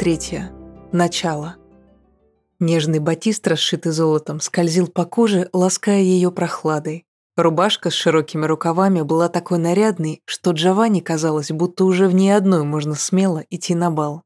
Третья. Начало. Нежный батист, расшитый золотом, скользил по коже, лаская ее прохладой. Рубашка с широкими рукавами была такой нарядной, что Джованни казалось, будто уже в ней одной можно смело идти на бал.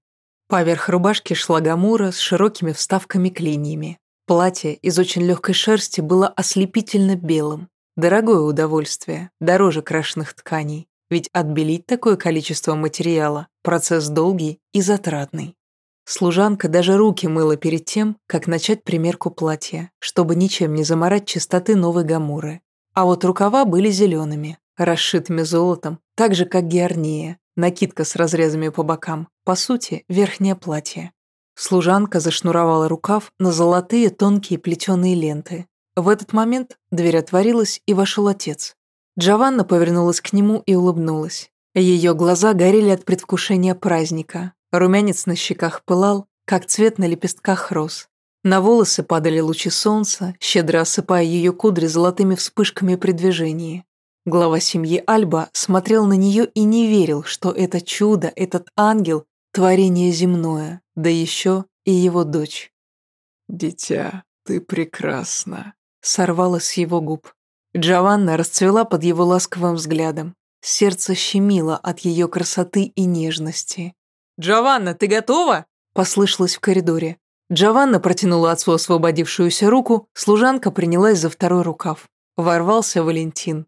Поверх рубашки шла гамура с широкими вставками-клиньями. Платье из очень легкой шерсти было ослепительно белым. Дорогое удовольствие, дороже крашеных тканей. Ведь отбелить такое количество материала – процесс долгий и затратный. Служанка даже руки мыла перед тем, как начать примерку платья, чтобы ничем не заморать чистоты новой гамуры. А вот рукава были зелеными, расшитыми золотом, так же, как георния, накидка с разрезами по бокам, по сути, верхнее платье. Служанка зашнуровала рукав на золотые тонкие плетеные ленты. В этот момент дверь отворилась, и вошел отец. Джованна повернулась к нему и улыбнулась. Ее глаза горели от предвкушения праздника. Румянец на щеках пылал, как цвет на лепестках роз. На волосы падали лучи солнца, щедро осыпая ее кудри золотыми вспышками при движении. Глава семьи Альба смотрел на нее и не верил, что это чудо, этот ангел – творение земное, да еще и его дочь. «Дитя, ты прекрасна», – сорвалось с его губ. Джованна расцвела под его ласковым взглядом. Сердце щемило от ее красоты и нежности. «Джованна, ты готова?» – послышалось в коридоре. Джованна протянула отцу освободившуюся руку, служанка принялась за второй рукав. Ворвался Валентин.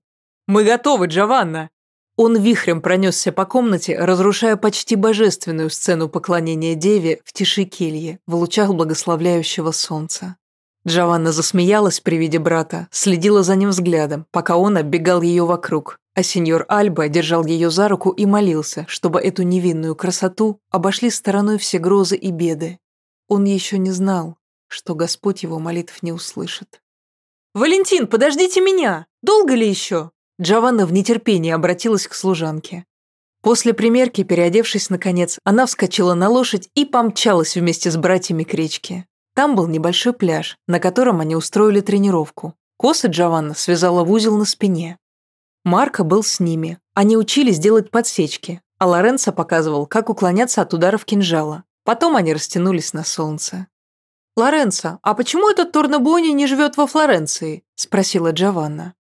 «Мы готовы, Джованна!» Он вихрем пронесся по комнате, разрушая почти божественную сцену поклонения Деве в тиши кельи, в лучах благословляющего солнца. Джованна засмеялась при виде брата, следила за ним взглядом, пока он оббегал ее вокруг, а сеньор Альба держал ее за руку и молился, чтобы эту невинную красоту обошли стороной все грозы и беды. Он еще не знал, что Господь его молитв не услышит. «Валентин, подождите меня! Долго ли еще?» Джованна в нетерпении обратилась к служанке. После примерки, переодевшись наконец, она вскочила на лошадь и помчалась вместе с братьями к речке. Там был небольшой пляж, на котором они устроили тренировку. Косы Джованна связала в узел на спине. Марко был с ними. Они учились делать подсечки, а Лоренцо показывал, как уклоняться от ударов кинжала. Потом они растянулись на солнце. «Лоренцо, а почему этот Торнабони не живет во Флоренции?» – спросила Джованна.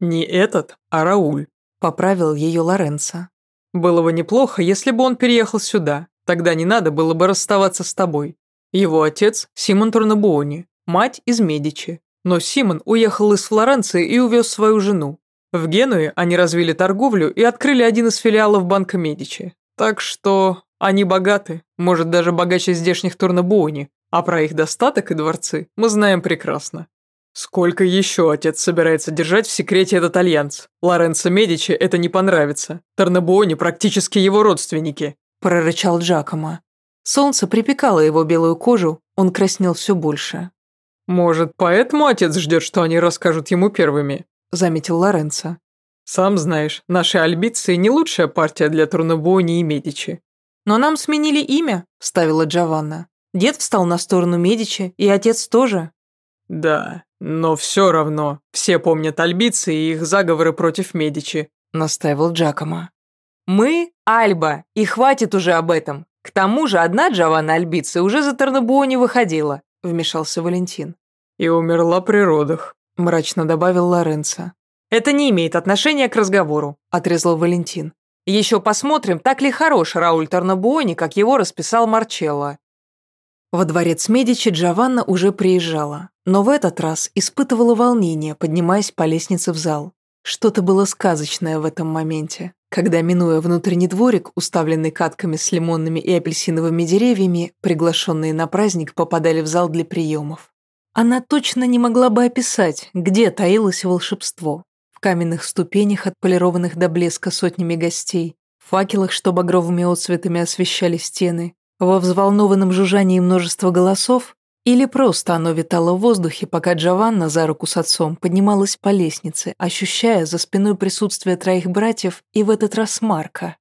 «Не этот, а Рауль», – поправил ее Лоренцо. «Было бы неплохо, если бы он переехал сюда. Тогда не надо было бы расставаться с тобой. Его отец – Симон Торнабуони, мать из Медичи. Но Симон уехал из Флоренции и увез свою жену. В Генуе они развили торговлю и открыли один из филиалов банка Медичи. Так что они богаты, может даже богаче здешних Торнабуони, а про их достаток и дворцы мы знаем прекрасно. Сколько еще отец собирается держать в секрете этот альянс? Лоренцо Медичи это не понравится. Торнабуони практически его родственники. Прорычал Джакомо. Солнце припекало его белую кожу, он краснел все больше. «Может, поэтому отец ждет, что они расскажут ему первыми?» – заметил Лоренцо. «Сам знаешь, наши альбиции не лучшая партия для Турнобуони и Медичи». «Но нам сменили имя», – ставила Джованна. «Дед встал на сторону Медичи, и отец тоже». «Да, но все равно, все помнят альбицы и их заговоры против Медичи», – настаивал Джакомо. «Мы – Альба, и хватит уже об этом. К тому же одна Джованна Альбица уже за Тарнабуо не выходила», – вмешался Валентин. «И умерла при родах», – мрачно добавил Лоренцо. «Это не имеет отношения к разговору», – отрезал Валентин. «Еще посмотрим, так ли хорош Рауль Тарнабуони, как его расписал Марчелло». Во дворец Медичи Джованна уже приезжала, но в этот раз испытывала волнение, поднимаясь по лестнице в зал. Что-то было сказочное в этом моменте. Когда, минуя внутренний дворик, уставленный катками с лимонными и апельсиновыми деревьями, приглашенные на праздник попадали в зал для приемов. Она точно не могла бы описать, где таилось волшебство. В каменных ступенях, отполированных до блеска сотнями гостей, в факелах, что багровыми отцветами освещали стены, во взволнованном жужжании множества голосов или просто оно витало в воздухе, пока Джованна за руку с отцом поднималась по лестнице, ощущая за спиной присутствие троих братьев и в этот раз Марка.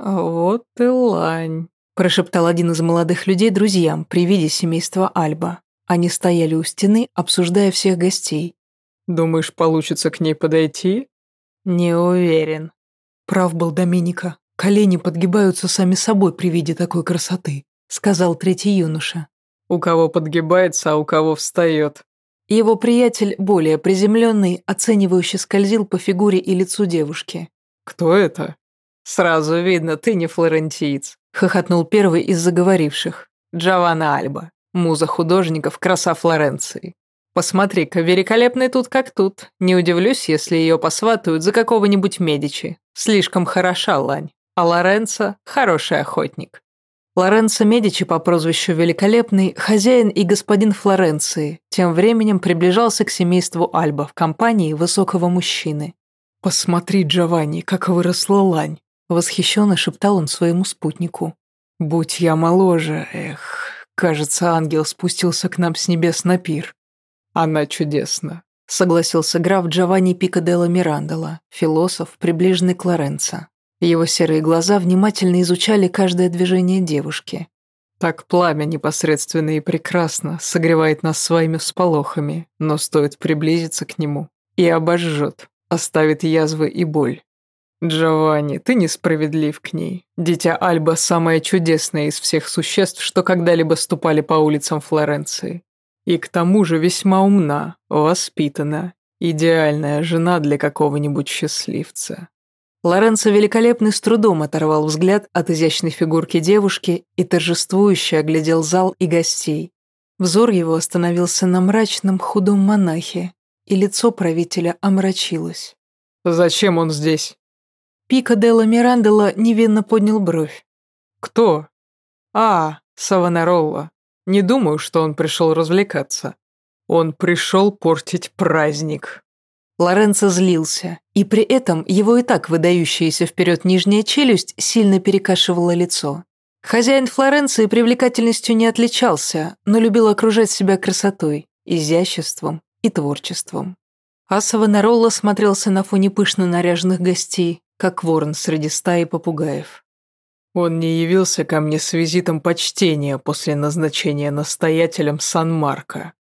«Вот и лань», – прошептал один из молодых людей друзьям при виде семейства Альба. Они стояли у стены, обсуждая всех гостей. «Думаешь, получится к ней подойти?» «Не уверен». Прав был Доминика. Колени подгибаются сами собой при виде такой красоты. сказал третий юноша. У кого подгибается, а у кого встает. Его приятель, более приземленный, оценивающе скользил по фигуре и лицу девушки. «Кто это?» «Сразу видно, ты не флорентиец», — хохотнул первый из заговоривших. «Джованна Альба, муза художников, краса Флоренции. Посмотри-ка, великолепный тут как тут. Не удивлюсь, если ее посватают за какого-нибудь Медичи. Слишком хороша лань. А Лоренцо – хороший охотник. Лоренцо Медичи по прозвищу Великолепный, хозяин и господин Флоренции, тем временем приближался к семейству Альба в компании высокого мужчины. «Посмотри, Джованни, как выросла лань!» – восхищенно шептал он своему спутнику. «Будь я моложе, эх, кажется, ангел спустился к нам с небес на пир». «Она чудесна», – согласился граф Джованни Пикаделло Мирандола, философ, приближенный к Лоренцо. Его серые глаза внимательно изучали каждое движение девушки. Так пламя непосредственно и прекрасно согревает нас своими всполохами, но стоит приблизиться к нему и обожжет, оставит язвы и боль. Джованни, ты несправедлив к ней. Дитя Альба самое чудесное из всех существ, что когда-либо ступали по улицам Флоренции. И к тому же весьма умна, воспитана, идеальная жена для какого-нибудь счастливца. Лоренцо Великолепный с трудом оторвал взгляд от изящной фигурки девушки и торжествующе оглядел зал и гостей. Взор его остановился на мрачном худом монахе, и лицо правителя омрачилось. «Зачем он здесь?» Пика Делла Мирандела невинно поднял бровь. «Кто?» «А, Савонаролла. Не думаю, что он пришел развлекаться. Он пришел портить праздник». Лоренцо злился, и при этом его и так выдающаяся вперед нижняя челюсть сильно перекашивала лицо. Хозяин Флоренции привлекательностью не отличался, но любил окружать себя красотой, изяществом и творчеством. А Савонаролла смотрелся на фоне пышно наряженных гостей, как ворон среди стаи попугаев. Он не явился ко мне с визитом почтения после назначения настоятелем Сан-Марко.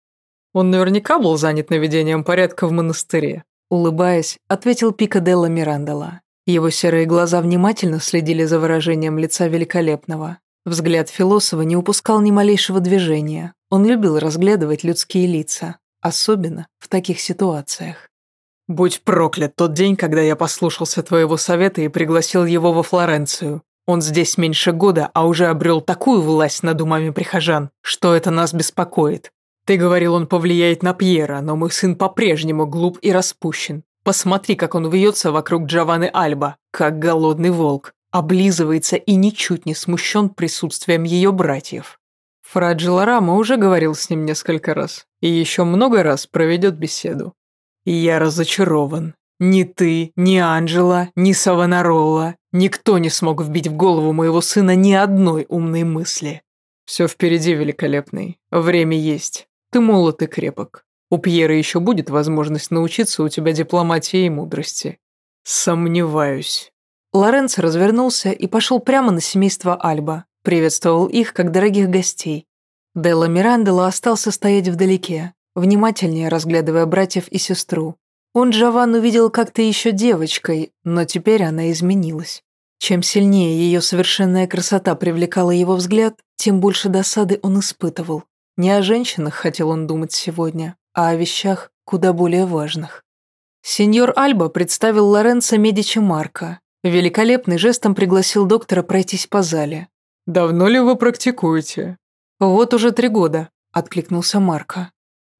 Он наверняка был занят наведением порядка в монастыре. Улыбаясь, ответил Пика Делла Мирандола. Его серые глаза внимательно следили за выражением лица великолепного. Взгляд философа не упускал ни малейшего движения. Он любил разглядывать людские лица, особенно в таких ситуациях. «Будь проклят тот день, когда я послушался твоего совета и пригласил его во Флоренцию. Он здесь меньше года, а уже обрел такую власть над умами прихожан, что это нас беспокоит. Ты говорил, он повлияет на Пьера, но мой сын по-прежнему глуп и распущен. Посмотри, как он вьется вокруг Джованны Альба, как голодный волк, облизывается и ничуть не смущен присутствием ее братьев. Фраджила Рама уже говорил с ним несколько раз, и еще много раз проведет беседу. Я разочарован. Ни ты, ни Анджела, ни Савонаролла, никто не смог вбить в голову моего сына ни одной умной мысли. Все впереди, великолепный. Время есть. Ты молод и крепок. У Пьера еще будет возможность научиться у тебя дипломатии и мудрости. Сомневаюсь. Лоренцо развернулся и пошел прямо на семейство Альба. Приветствовал их, как дорогих гостей. Делла Мирандела остался стоять вдалеке, внимательнее разглядывая братьев и сестру. Он Джованну видел как-то еще девочкой, но теперь она изменилась. Чем сильнее ее совершенная красота привлекала его взгляд, тем больше досады он испытывал. Не о женщинах хотел он думать сегодня, а о вещах куда более важных. Сеньор Альба представил Лоренцо Медичи Марко. Великолепный жестом пригласил доктора пройтись по зале. «Давно ли вы практикуете?» «Вот уже три года», — откликнулся Марко.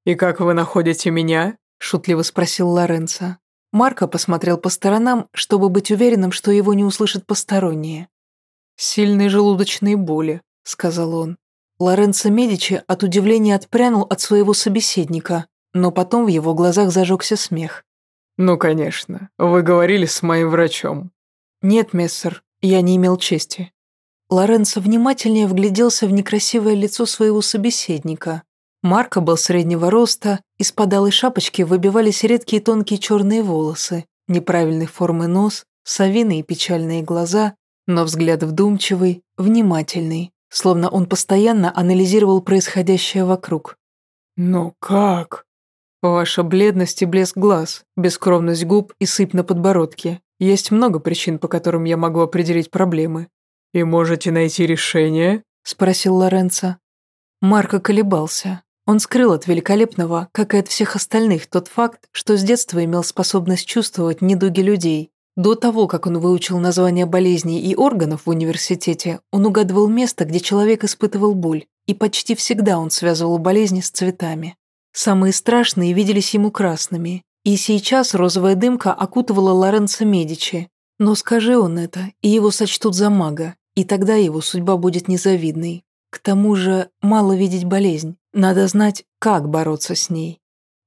«И как вы находите меня?» — шутливо спросил Лоренцо. Марко посмотрел по сторонам, чтобы быть уверенным, что его не услышат посторонние. «Сильные желудочные боли», — сказал он. Лоренцо Медичи от удивления отпрянул от своего собеседника, но потом в его глазах зажегся смех. «Ну, конечно. Вы говорили с моим врачом». «Нет, мессер, я не имел чести». Лоренцо внимательнее вгляделся в некрасивое лицо своего собеседника. Марко был среднего роста, из-под алой шапочки выбивались редкие тонкие черные волосы, неправильной формы нос, совиные печальные глаза, но взгляд вдумчивый, внимательный словно он постоянно анализировал происходящее вокруг. «Но как?» «Ваша бледность и блеск глаз, бескровность губ и сыпь на подбородке. Есть много причин, по которым я могу определить проблемы». «И можете найти решение?» спросил Лоренцо. Марко колебался. Он скрыл от великолепного, как и от всех остальных, тот факт, что с детства имел способность чувствовать недуги людей. До того, как он выучил названия болезней и органов в университете, он угадывал место, где человек испытывал боль, и почти всегда он связывал болезни с цветами. Самые страшные виделись ему красными, и сейчас розовая дымка окутывала Лоренцо Медичи. Но скажи он это, и его сочтут за мага, и тогда его судьба будет незавидной. К тому же мало видеть болезнь, надо знать, как бороться с ней.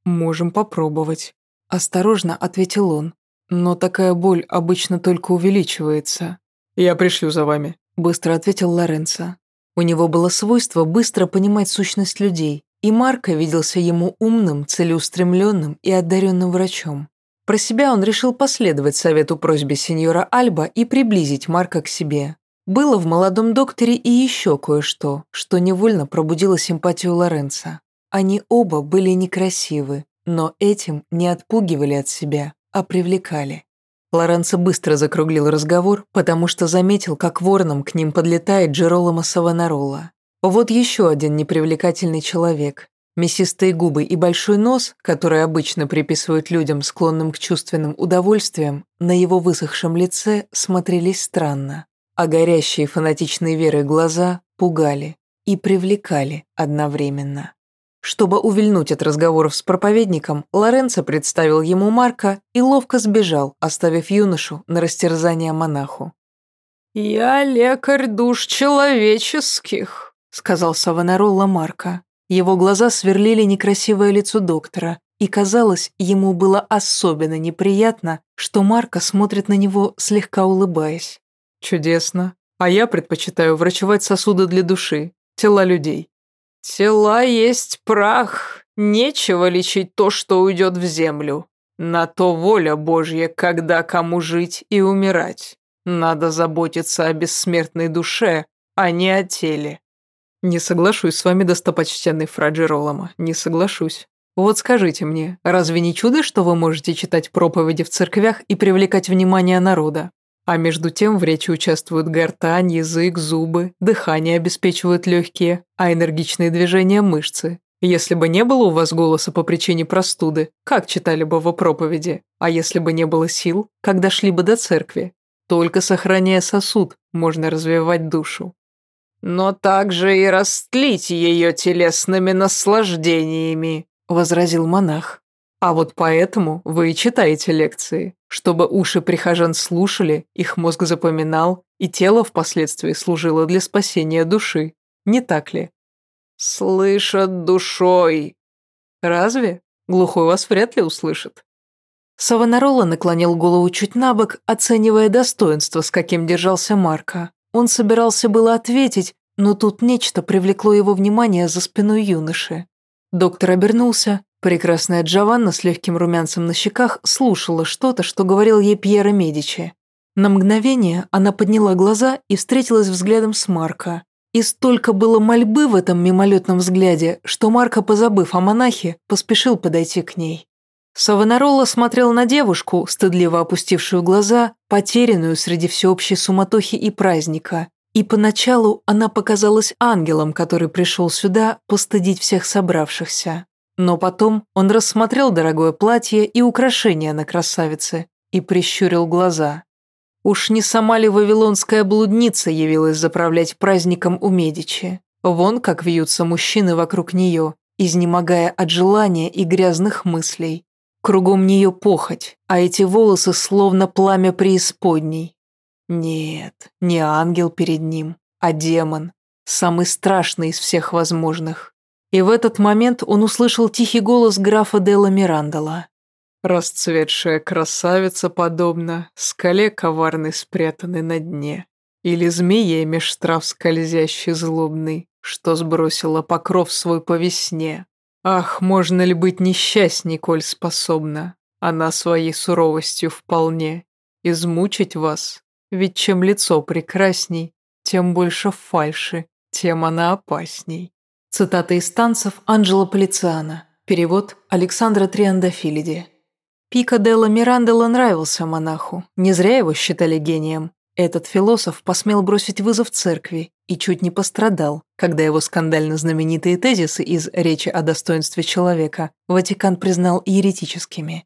«Можем попробовать», – осторожно ответил он. «Но такая боль обычно только увеличивается. Я пришлю за вами», – быстро ответил Лоренцо. У него было свойство быстро понимать сущность людей, и Марко виделся ему умным, целеустремленным и одаренным врачом. Про себя он решил последовать совету просьбе сеньора Альба и приблизить Марка к себе. Было в молодом докторе и еще кое-что, что невольно пробудило симпатию Лоренца. Они оба были некрасивы, но этим не отпугивали от себя, а привлекали. Лоренцо быстро закруглил разговор, потому что заметил, как вороном к ним подлетает Джероломо Савонарола. Вот еще один непривлекательный человек. Мясистые губы и большой нос, которые обычно приписывают людям, склонным к чувственным удовольствиям, на его высохшем лице смотрелись странно а горящие фанатичной верой глаза пугали и привлекали одновременно. Чтобы увильнуть от разговоров с проповедником, Лоренцо представил ему Марка и ловко сбежал, оставив юношу на растерзание монаху. «Я лекарь душ человеческих», — сказал Савонаролла Марка. Его глаза сверлили некрасивое лицо доктора, и, казалось, ему было особенно неприятно, что Марка смотрит на него, слегка улыбаясь. Чудесно. А я предпочитаю врачевать сосуды для души, тела людей. Тела есть прах. Нечего лечить то, что уйдет в землю. На то воля Божья, когда кому жить и умирать. Надо заботиться о бессмертной душе, а не о теле. Не соглашусь с вами, достопочтенный фра не соглашусь. Вот скажите мне, разве не чудо, что вы можете читать проповеди в церквях и привлекать внимание народа? А между тем в речи участвуют гортань, язык, зубы, дыхание обеспечивают легкие, а энергичные движения – мышцы. Если бы не было у вас голоса по причине простуды, как читали бы вы проповеди? А если бы не было сил, как дошли бы до церкви? Только сохраняя сосуд, можно развивать душу. «Но также и растлить ее телесными наслаждениями», – возразил монах. А вот поэтому вы и читаете лекции, чтобы уши прихожан слушали, их мозг запоминал, и тело впоследствии служило для спасения души. Не так ли? Слышат душой. Разве? Глухой вас вряд ли услышит. Савонарола наклонил голову чуть на бок, оценивая достоинство, с каким держался Марко. Он собирался было ответить, но тут нечто привлекло его внимание за спиной юноши. Доктор обернулся, Прекрасная Джованна с легким румянцем на щеках слушала что-то, что говорил ей Пьеро Медичи. На мгновение она подняла глаза и встретилась взглядом с Марко. И столько было мольбы в этом мимолетном взгляде, что Марко, позабыв о монахе, поспешил подойти к ней. Савонарола смотрел на девушку, стыдливо опустившую глаза, потерянную среди всеобщей суматохи и праздника. И поначалу она показалась ангелом, который пришел сюда постыдить всех собравшихся. Но потом он рассмотрел дорогое платье и украшения на красавице и прищурил глаза. Уж не сама ли вавилонская блудница явилась заправлять праздником у Медичи? Вон как вьются мужчины вокруг нее, изнемогая от желания и грязных мыслей. Кругом нее похоть, а эти волосы словно пламя преисподней. Нет, не ангел перед ним, а демон, самый страшный из всех возможных. И в этот момент он услышал тихий голос графа Делла Мирандола. «Расцветшая красавица подобна скале коварной спрятанной на дне, или змее меж трав скользящий злобный, что сбросила покров свой по весне. Ах, можно ли быть несчастней, коль способна, она своей суровостью вполне, измучить вас, ведь чем лицо прекрасней, тем больше фальши, тем она опасней. Цитата из танцев Анджело Полициано. Перевод Александра Триандафилиди. Пика Делла Мирандела нравился монаху. Не зря его считали гением. Этот философ посмел бросить вызов церкви и чуть не пострадал, когда его скандально знаменитые тезисы из «Речи о достоинстве человека» Ватикан признал еретическими.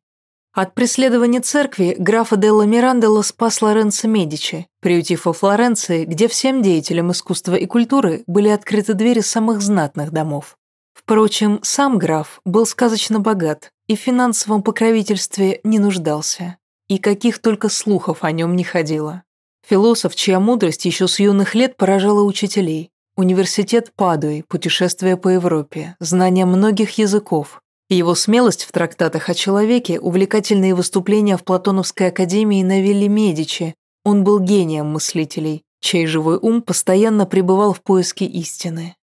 От преследования церкви графа Делла Миранделла спас Лоренцо Медичи, приютив во Флоренции, где всем деятелям искусства и культуры были открыты двери самых знатных домов. Впрочем, сам граф был сказочно богат и в финансовом покровительстве не нуждался, и каких только слухов о нем не ходило. Философ, чья мудрость еще с юных лет поражала учителей. Университет Падуи, путешествия по Европе, знание многих языков. Его смелость в трактатах о человеке, увлекательные выступления в Платоновской академии на Вилле Медичи. Он был гением мыслителей, чей живой ум постоянно пребывал в поиске истины.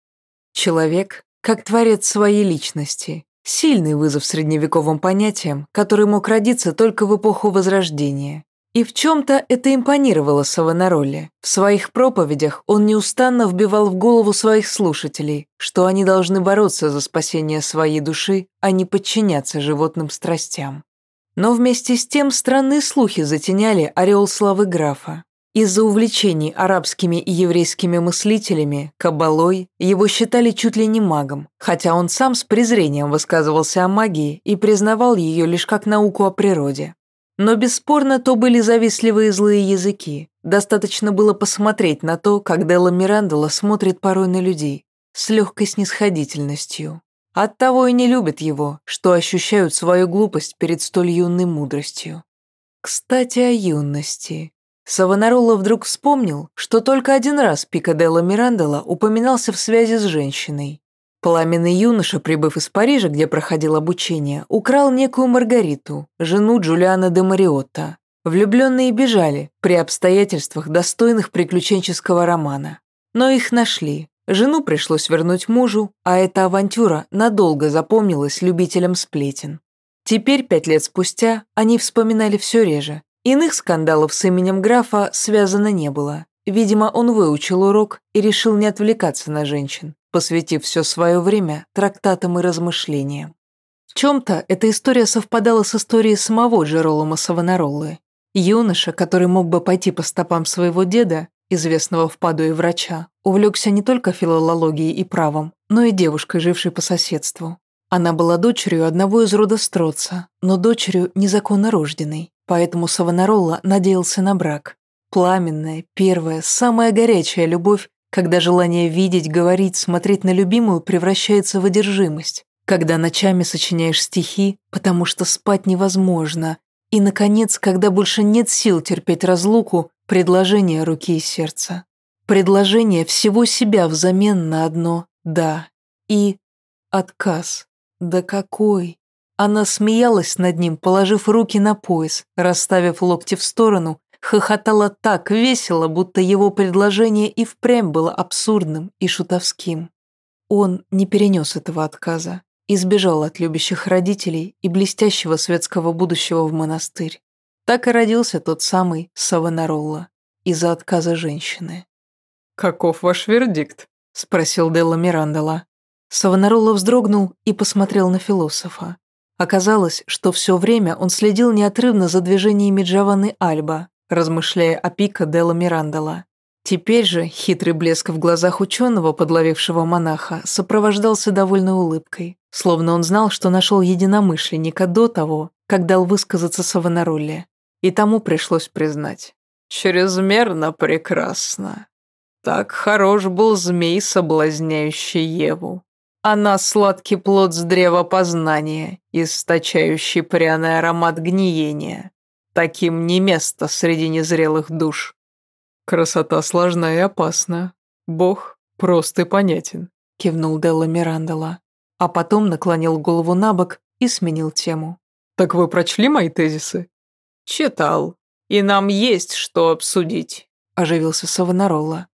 Человек, как творец своей личности, сильный вызов средневековым понятиям, который мог родиться только в эпоху Возрождения. И в чем-то это импонировало Савонароле. В своих проповедях он неустанно вбивал в голову своих слушателей, что они должны бороться за спасение своей души, а не подчиняться животным страстям. Но вместе с тем странные слухи затеняли ореол славы графа. Из-за увлечений арабскими и еврейскими мыслителями, кабалой, его считали чуть ли не магом, хотя он сам с презрением высказывался о магии и признавал ее лишь как науку о природе. Но бесспорно то были завистливые злые языки. Достаточно было посмотреть на то, как Делла Мирандола смотрит порой на людей с легкой снисходительностью. Оттого и не любят его, что ощущают свою глупость перед столь юной мудростью. Кстати, о юности. Савонаролла вдруг вспомнил, что только один раз Пикаделла Мирандола упоминался в связи с женщиной. Пламенный юноша, прибыв из Парижа, где проходил обучение, украл некую Маргариту, жену Джулиана де Мариотта. Влюбленные бежали при обстоятельствах, достойных приключенческого романа. Но их нашли. Жену пришлось вернуть мужу, а эта авантюра надолго запомнилась любителям сплетен. Теперь, пять лет спустя, они вспоминали все реже. Иных скандалов с именем графа связано не было. Видимо, он выучил урок и решил не отвлекаться на женщин посвятив все свое время трактатам и размышлениям. В чем-то эта история совпадала с историей самого Джеролома Савонароллы. Юноша, который мог бы пойти по стопам своего деда, известного в Падуе врача, увлекся не только филологией и правом, но и девушкой, жившей по соседству. Она была дочерью одного из рода Строца, но дочерью незаконно рожденной, поэтому Савонаролла надеялся на брак. Пламенная, первая, самая горячая любовь когда желание видеть, говорить, смотреть на любимую превращается в одержимость, когда ночами сочиняешь стихи, потому что спать невозможно, и, наконец, когда больше нет сил терпеть разлуку, предложение руки и сердца. Предложение всего себя взамен на одно «да» и отказ. Да какой? Она смеялась над ним, положив руки на пояс, расставив локти в сторону хохотала так весело, будто его предложение и впрямь было абсурдным и шутовским. Он не перенес этого отказа, избежал от любящих родителей и блестящего светского будущего в монастырь. Так и родился тот самый Савонаролла из-за отказа женщины. «Каков ваш вердикт?» – спросил Делла Мирандола. Савонаролла вздрогнул и посмотрел на философа. Оказалось, что все время он следил неотрывно за движениями Джованны Альба, размышляя о Пико Делла Мирандола. Теперь же хитрый блеск в глазах ученого, подловившего монаха, сопровождался довольной улыбкой, словно он знал, что нашел единомышленника до того, как дал высказаться Савонаролле. И тому пришлось признать. «Чрезмерно прекрасно. Так хорош был змей, соблазняющий Еву. Она сладкий плод с древа познания, источающий пряный аромат гниения. Таким не место среди незрелых душ. Красота сложна и опасна. Бог прост и понятен, кивнул Делла Мирандола, а потом наклонил голову на бок и сменил тему. Так вы прочли мои тезисы? Читал. И нам есть что обсудить, оживился Савонаролла.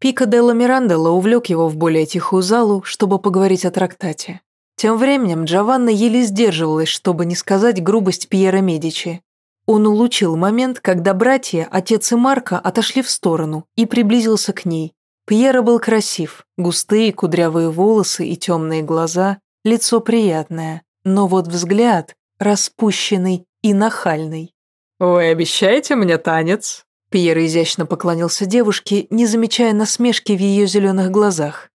Пика Делла Мирандола увлек его в более тихую залу, чтобы поговорить о трактате. Тем временем Джованна еле сдерживалась, чтобы не сказать грубость Пьера Медичи, он улучил момент, когда братья, отец и Марка, отошли в сторону и приблизился к ней. Пьера был красив, густые кудрявые волосы и темные глаза, лицо приятное, но вот взгляд распущенный и нахальный. «Вы обещаете мне танец?» Пьер изящно поклонился девушке, не замечая насмешки в ее зеленых глазах.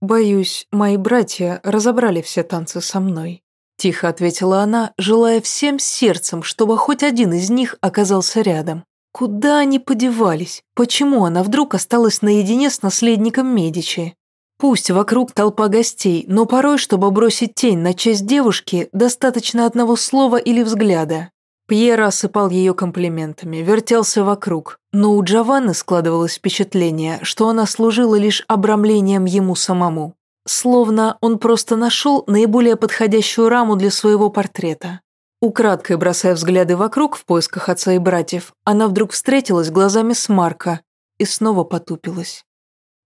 «Боюсь, мои братья разобрали все танцы со мной», – тихо ответила она, желая всем сердцем, чтобы хоть один из них оказался рядом. Куда они подевались? Почему она вдруг осталась наедине с наследником Медичи? Пусть вокруг толпа гостей, но порой, чтобы бросить тень на честь девушки, достаточно одного слова или взгляда. Пьер осыпал ее комплиментами, вертелся вокруг, но у Джованны складывалось впечатление, что она служила лишь обрамлением ему самому. Словно он просто нашел наиболее подходящую раму для своего портрета. Украдкой бросая взгляды вокруг в поисках отца и братьев, она вдруг встретилась глазами с Марко и снова потупилась.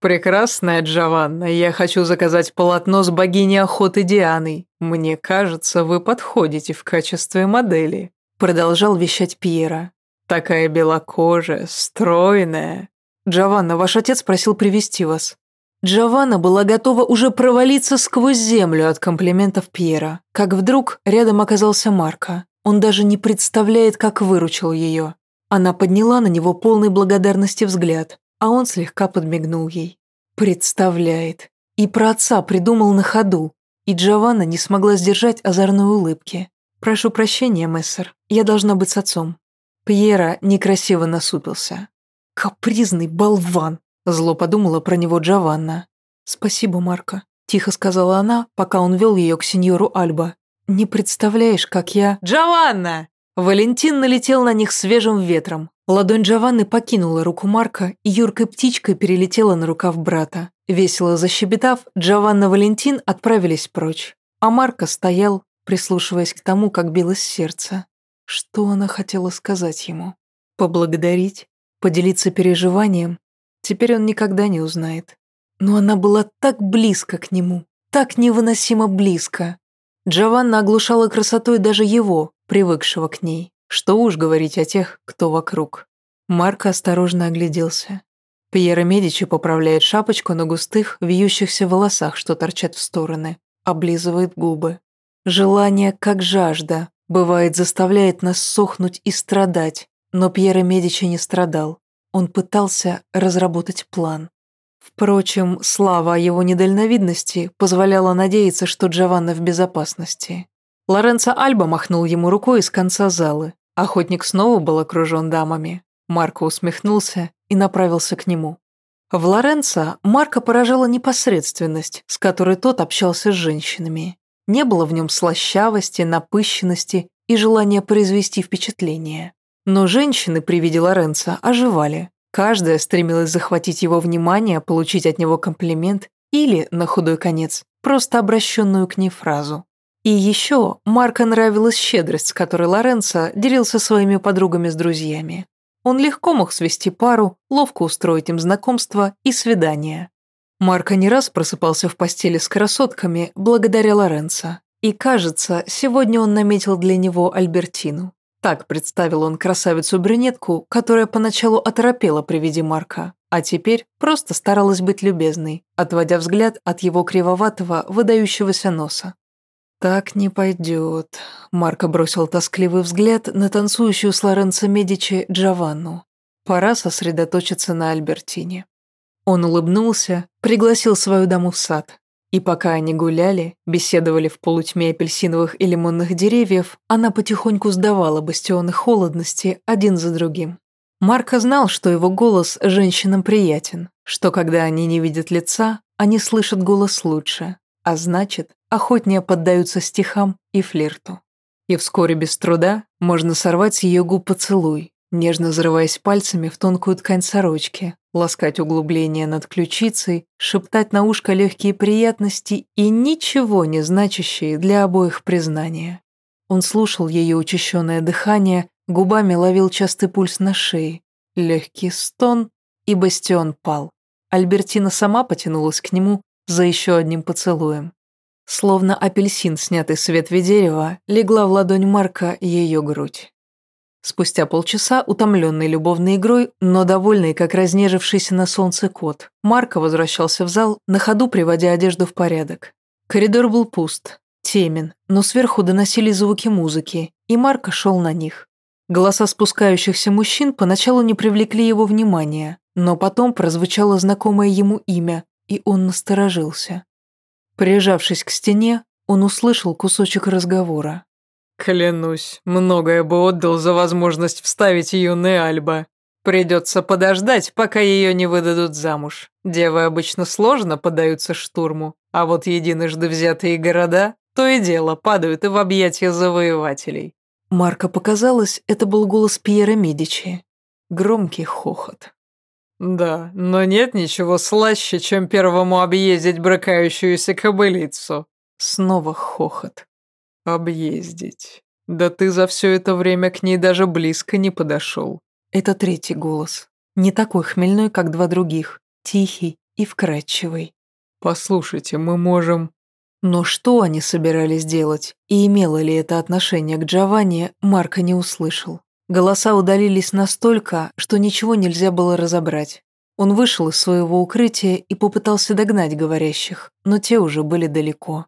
«Прекрасная Джованна, я хочу заказать полотно с богиней охоты Дианой. Мне кажется, вы подходите в качестве модели», продолжал вещать Пьера. «Такая белокожая, стройная». «Джованна, ваш отец просил привести вас». Джованна была готова уже провалиться сквозь землю от комплиментов Пьера, как вдруг рядом оказался Марко. Он даже не представляет, как выручил ее. Она подняла на него полный благодарности взгляд а он слегка подмигнул ей. Представляет. И про отца придумал на ходу. И Джованна не смогла сдержать озорной улыбки. «Прошу прощения, мессер, я должна быть с отцом». Пьера некрасиво насупился. «Капризный болван!» – зло подумала про него Джованна. «Спасибо, Марко», – тихо сказала она, пока он вел ее к сеньору Альба. «Не представляешь, как я...» «Джованна!» Валентин налетел на них свежим ветром. Ладонь Джованны покинула руку Марка и юркой птичкой перелетела на рукав брата. Весело защебетав, Джованна и Валентин отправились прочь. А Марко стоял, прислушиваясь к тому, как билось сердце. Что она хотела сказать ему? Поблагодарить? Поделиться переживанием? Теперь он никогда не узнает. Но она была так близко к нему, так невыносимо близко. Джованна оглушала красотой даже его, привыкшего к ней. Что уж говорить о тех, кто вокруг. Марко осторожно огляделся. Пьера Медичи поправляет шапочку на густых, вьющихся волосах, что торчат в стороны, облизывает губы. Желание, как жажда, бывает, заставляет нас сохнуть и страдать, но Пьера Медичи не страдал. Он пытался разработать план. Впрочем, слава о его недальновидности позволяла надеяться, что Джованна в безопасности. Лоренцо Альба махнул ему рукой из конца залы. Охотник снова был окружен дамами. Марко усмехнулся и направился к нему. В Лоренцо Марко поражала непосредственность, с которой тот общался с женщинами. Не было в нем слащавости, напыщенности и желания произвести впечатление. Но женщины при виде Лоренцо оживали. Каждая стремилась захватить его внимание, получить от него комплимент или, на худой конец, просто обращенную к ней фразу. И еще Марко нравилась щедрость, с которой Лоренцо делился своими подругами с друзьями. Он легко мог свести пару, ловко устроить им знакомство и свидание. Марко не раз просыпался в постели с красотками благодаря Лоренцо. И, кажется, сегодня он наметил для него Альбертину. Так представил он красавицу-брюнетку, которая поначалу оторопела при виде Марка, а теперь просто старалась быть любезной, отводя взгляд от его кривоватого, выдающегося носа. «Так не пойдет», — Марко бросил тоскливый взгляд на танцующую с Лоренцо Медичи Джованну. «Пора сосредоточиться на Альбертине». Он улыбнулся, пригласил свою даму в сад. И пока они гуляли, беседовали в полутьме апельсиновых и лимонных деревьев, она потихоньку сдавала бастионы холодности один за другим. Марко знал, что его голос женщинам приятен, что когда они не видят лица, они слышат голос лучше, а значит, охотнее поддаются стихам и флирту. И вскоре без труда можно сорвать с ее губ поцелуй, нежно взрываясь пальцами в тонкую ткань сорочки, ласкать углубления над ключицей, шептать на ушко легкие приятности и ничего не значащие для обоих признания. Он слушал ее учащенное дыхание, губами ловил частый пульс на шее, легкий стон, и бастион пал. Альбертина сама потянулась к нему за еще одним поцелуем. Словно апельсин, снятый с ветви дерева, легла в ладонь Марка ее грудь. Спустя полчаса, утомленный любовной игрой, но довольный, как разнежившийся на солнце кот, Марко возвращался в зал, на ходу приводя одежду в порядок. Коридор был пуст, темен, но сверху доносили звуки музыки, и Марко шел на них. Голоса спускающихся мужчин поначалу не привлекли его внимания, но потом прозвучало знакомое ему имя, и он насторожился. Прижавшись к стене, он услышал кусочек разговора. «Клянусь, многое бы отдал за возможность вставить юная Альба. Придется подождать, пока ее не выдадут замуж. Девы обычно сложно подаются штурму, а вот единожды взятые города то и дело падают и в объятия завоевателей». Марко показалось, это был голос Пьера Медичи. Громкий хохот. «Да, но нет ничего слаще, чем первому объездить брыкающуюся кобылицу». Снова хохот. «Объездить. Да ты за все это время к ней даже близко не подошел». Это третий голос. Не такой хмельной, как два других. Тихий и вкрадчивый. «Послушайте, мы можем...» Но что они собирались делать, и имело ли это отношение к Джованни, Марко не услышал. Голоса удалились настолько, что ничего нельзя было разобрать. Он вышел из своего укрытия и попытался догнать говорящих, но те уже были далеко.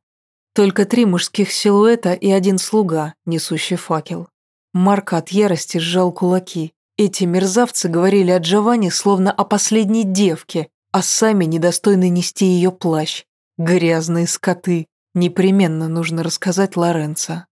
Только три мужских силуэта и один слуга, несущий факел. Марк от ярости сжал кулаки. Эти мерзавцы говорили о Джованни словно о последней девке, а сами недостойны нести ее плащ. Грязные скоты. Непременно нужно рассказать Лоренцо.